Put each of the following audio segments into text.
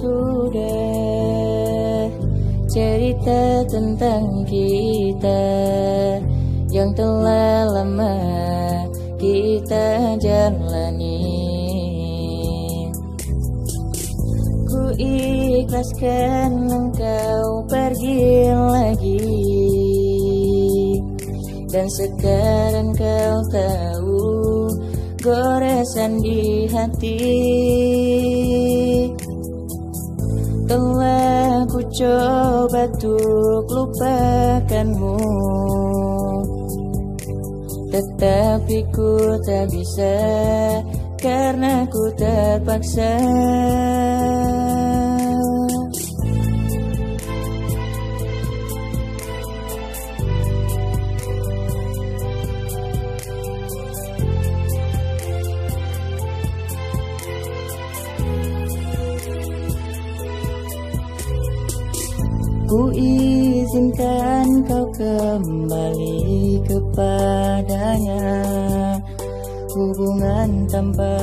sudah cerita tentang kita yang telah lama kita jalani. Ku ikhlaskan engkau pergi lagi. Dan sekarang kau tahu goresan di hati telah ku coba untuk lupakanmu. Tetapi ku tak bisa Karena ku terpaksa Ku izinkan kau kembali kepadanya. Hubungan tanpa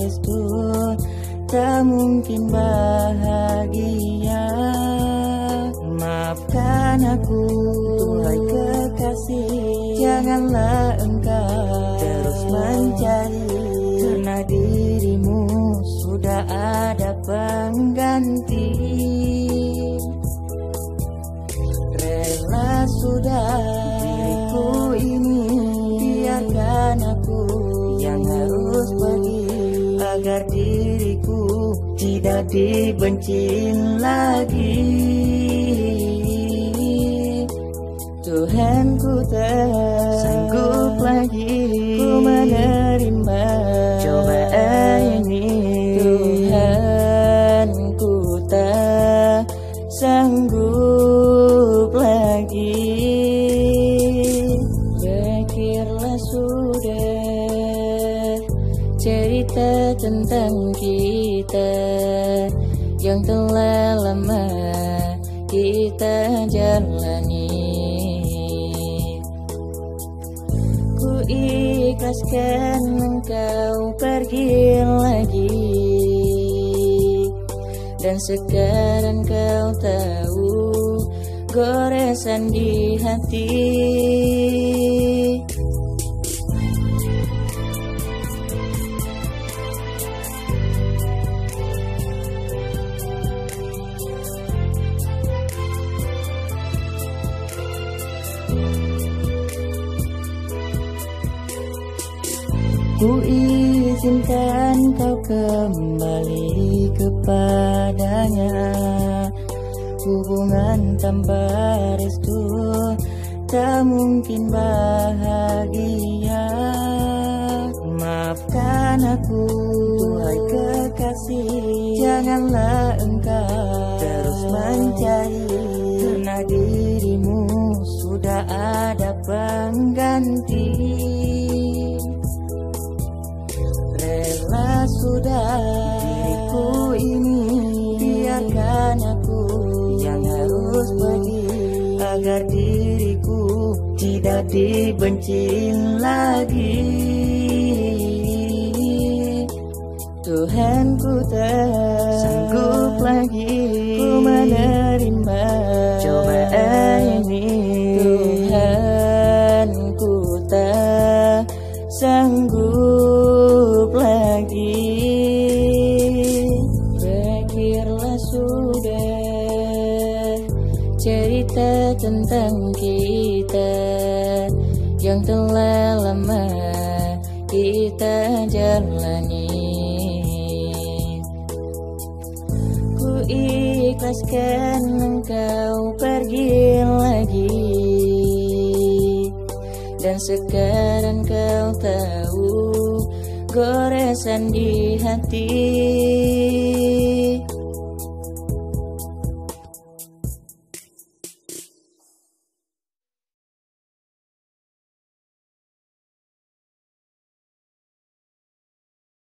restu tak mungkin bahagia. Maafkan aku Tuhai kekasih. Janganlah engkau terus mencari. Karena dirimu sudah ada pengganti Agar diriku tidak dibenci lagi. Tuhan ku tak sanggup lagi Ku menerima cobaan ini. Tuhan ku tak sanggup lagi. Berakhirlah sudah cerita tentang kita Yang telah lama kita jalani. Ku ikhlaskan engkau pergi lagi. Dan sekarang kau tahu goresan di hati Ku izinkan kau kembali kepadanya. Hubungan tanpa restu tak mungkin bahagia. Maafkan aku Tuhai kekasih. Janganlah Agar diriku tidak dibenci lagi. Tuhan ku tak cerita tentang kita Yang telah lama kita jalani. Ku ikhlaskan engkau pergi lagi. Dan sekarang kau tahu goresan di hati